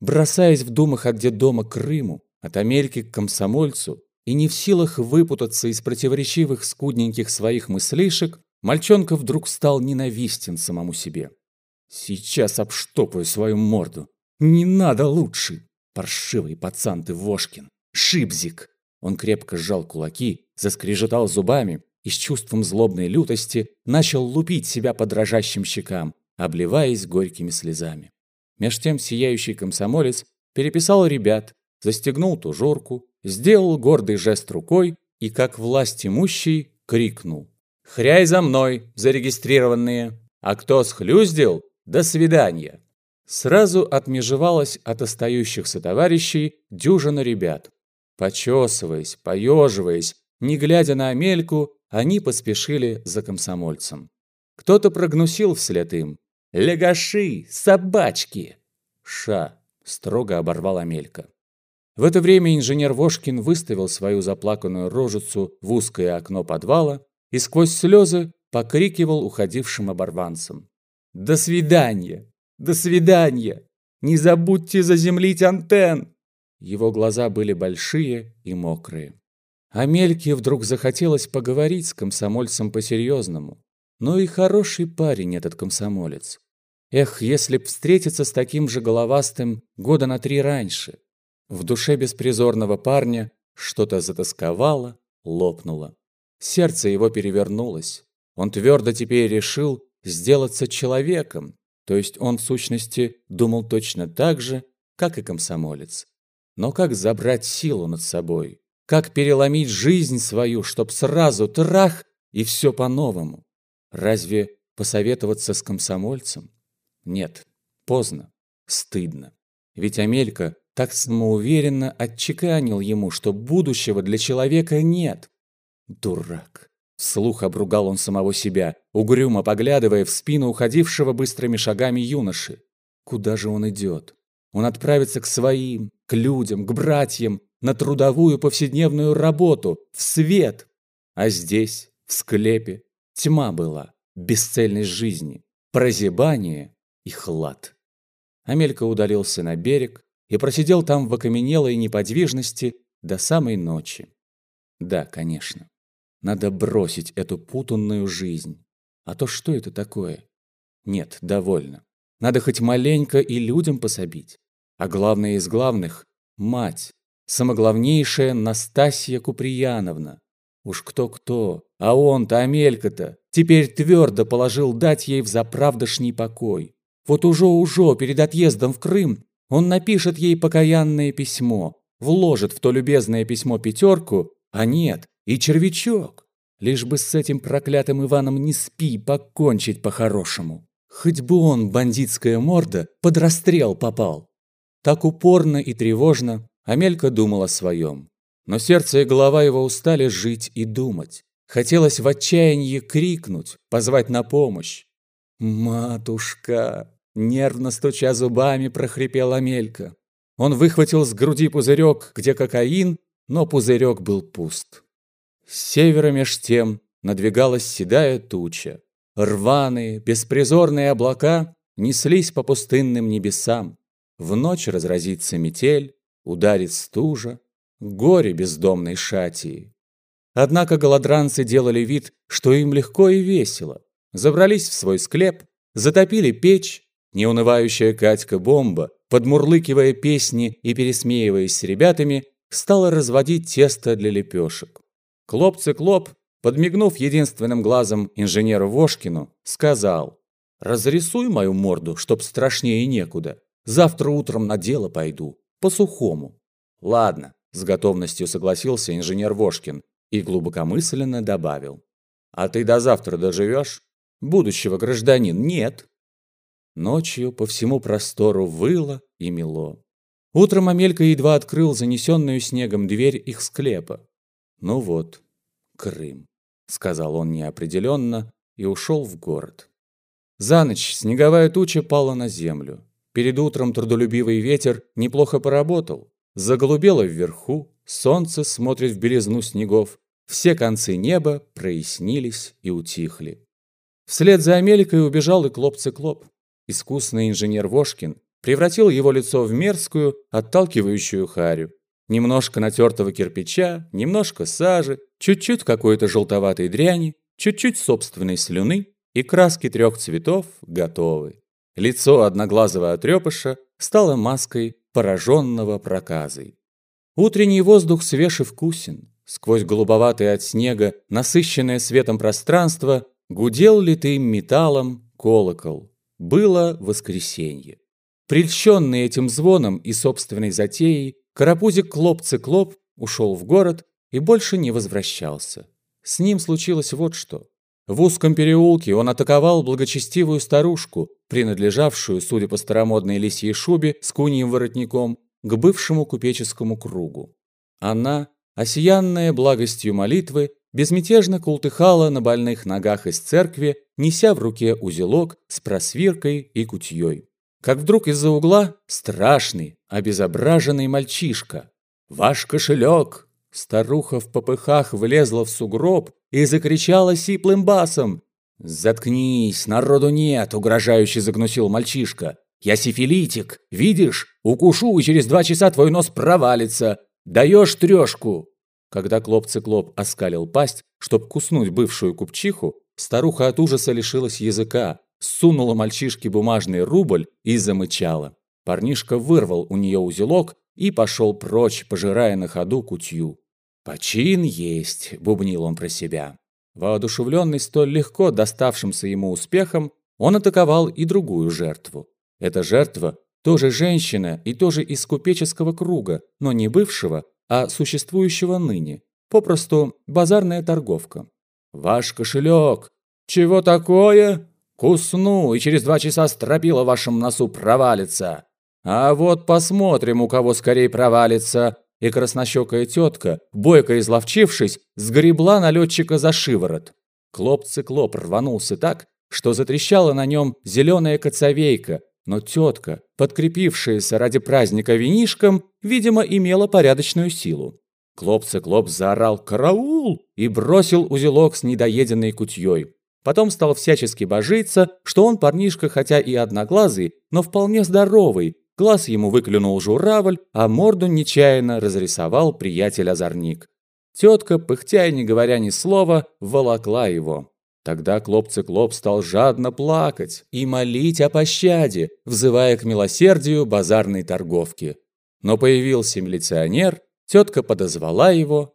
бросаясь в думах от детдома к Крыму, от Амельки к комсомольцу, и не в силах выпутаться из противоречивых скудненьких своих мыслишек, мальчонка вдруг стал ненавистен самому себе. «Сейчас обштопаю свою морду. Не надо лучше!» Паршивый пацан ты Вошкин. Шибзик. Он крепко сжал кулаки, заскрежетал зубами и с чувством злобной лютости начал лупить себя по дрожащим щекам, обливаясь горькими слезами. Меж тем сияющий комсомолец переписал ребят, застегнул тужурку, сделал гордый жест рукой и, как власть имущий, крикнул. «Хряй за мной, зарегистрированные! А кто схлюздил, до свидания!» Сразу отмежевалась от остающихся товарищей дюжина ребят. Почесываясь, поеживаясь, не глядя на Амельку, они поспешили за комсомольцем. Кто-то прогнусил вслед им. «Легаши! Собачки!» «Ша!» – строго оборвал Амелька. В это время инженер Вошкин выставил свою заплаканную рожицу в узкое окно подвала и сквозь слезы покрикивал уходившим оборванцам. «До свидания! До свидания! Не забудьте заземлить антенн!» Его глаза были большие и мокрые. Амельке вдруг захотелось поговорить с комсомольцем по-серьезному. Ну и хороший парень этот комсомолец. Эх, если б встретиться с таким же головастым года на три раньше. В душе беспризорного парня что-то затасковало, лопнуло. Сердце его перевернулось. Он твердо теперь решил сделаться человеком, то есть он в сущности думал точно так же, как и комсомолец. Но как забрать силу над собой? Как переломить жизнь свою, чтоб сразу трах и все по-новому? Разве посоветоваться с комсомольцем? Нет, поздно, стыдно. Ведь Амелька так самоуверенно отчеканил ему, что будущего для человека нет. Дурак. Слух обругал он самого себя, угрюмо поглядывая в спину уходившего быстрыми шагами юноши. Куда же он идет? Он отправится к своим, к людям, к братьям, на трудовую повседневную работу, в свет. А здесь, в склепе, тьма была, бесцельность жизни, прозябание и хлад. Амелька удалился на берег, и просидел там в окаменелой неподвижности до самой ночи. Да, конечно, надо бросить эту путанную жизнь. А то что это такое? Нет, довольно. Надо хоть маленько и людям пособить. А главное из главных – мать, самоглавнейшая Настасья Куприяновна. Уж кто-кто, а он-то, Амелька-то, теперь твердо положил дать ей в заправдошний покой. Вот уже-уже перед отъездом в Крым он напишет ей покаянное письмо, вложит в то любезное письмо пятерку, а нет, и червячок. Лишь бы с этим проклятым Иваном не спи, покончить по-хорошему. Хоть бы он, бандитская морда, под расстрел попал. Так упорно и тревожно Амелька думал о своем. Но сердце и голова его устали жить и думать. Хотелось в отчаянии крикнуть, позвать на помощь. «Матушка!» Нервно стуча зубами, прохрипел Амелька. Он выхватил с груди пузырек, где кокаин, но пузырек был пуст. С севера меж тем надвигалась седая туча. Рваные, беспризорные облака неслись по пустынным небесам. В ночь разразится метель, ударит стужа, горе бездомной шатии. Однако голодранцы делали вид, что им легко и весело. Забрались в свой склеп, затопили печь, Неунывающая Катька-бомба, подмурлыкивая песни и пересмеиваясь с ребятами, стала разводить тесто для лепешек. Клоп-циклоп, подмигнув единственным глазом инженеру Вошкину, сказал «Разрисуй мою морду, чтоб страшнее некуда. Завтра утром на дело пойду, по-сухому». «Ладно», – с готовностью согласился инженер Вошкин и глубокомысленно добавил. «А ты до завтра доживешь? Будущего гражданин нет». Ночью по всему простору выло и мело. Утром Амелька едва открыл занесенную снегом дверь их склепа. «Ну вот, Крым», — сказал он неопределенно и ушел в город. За ночь снеговая туча пала на землю. Перед утром трудолюбивый ветер неплохо поработал. Заголубело вверху, солнце смотрит в белизну снегов. Все концы неба прояснились и утихли. Вслед за Амеликой убежал и клоп-циклоп. Искусный инженер Вошкин превратил его лицо в мерзкую, отталкивающую харю. Немножко натертого кирпича, немножко сажи, чуть-чуть какой-то желтоватой дряни, чуть-чуть собственной слюны, и краски трех цветов готовы. Лицо одноглазого отрепыша стало маской пораженного проказой. Утренний воздух свеж и вкусен. Сквозь голубоватое от снега, насыщенное светом пространство, гудел литым металлом колокол. Было воскресенье. Прельщенный этим звоном и собственной затеей, Карапузик Клоп-Циклоп ушел в город и больше не возвращался. С ним случилось вот что. В узком переулке он атаковал благочестивую старушку, принадлежавшую, судя по старомодной лисьей шубе с куньим воротником, к бывшему купеческому кругу. Она, осиянная благостью молитвы, безмятежно култыхала на больных ногах из церкви, неся в руке узелок с просвиркой и кутьей как вдруг из-за угла страшный, обезображенный мальчишка. «Ваш кошелек!» Старуха в попыхах влезла в сугроб и закричала сиплым басом. «Заткнись, народу нет!» – угрожающе загнусил мальчишка. «Я сифилитик, видишь? Укушу, и через два часа твой нос провалится. Даешь трешку!» Когда Клоп-циклоп оскалил пасть, чтоб куснуть бывшую купчиху, старуха от ужаса лишилась языка, сунула мальчишке бумажный рубль и замычала. Парнишка вырвал у нее узелок и пошел прочь, пожирая на ходу кутью. «Почин есть», — бубнил он про себя. Воодушевленный столь легко доставшимся ему успехом, он атаковал и другую жертву. Эта жертва тоже женщина и тоже из купеческого круга, но не бывшего, а существующего ныне. Попросту базарная торговка. «Ваш кошелек!» «Чего такое?» Кусну, и через два часа стропила в вашем носу провалится. А вот посмотрим, у кого скорее провалится. И краснощекая тетка, бойко изловчившись, сгребла налетчика за шиворот. Клоп-циклоп рванулся так, что затрещала на нем зеленая коцовейка, но тетка, подкрепившаяся ради праздника винишком, видимо, имела порядочную силу. Клоп-циклоп заорал «Караул!» и бросил узелок с недоеденной кутьей. Потом стал всячески божиться, что он парнишка хотя и одноглазый, но вполне здоровый. Глаз ему выклюнул журавль, а морду нечаянно разрисовал приятель-озорник. Тетка, пыхтя и не говоря ни слова, волокла его. Тогда Клоп-циклоп стал жадно плакать и молить о пощаде, взывая к милосердию базарной торговки. Но появился милиционер, тетка подозвала его,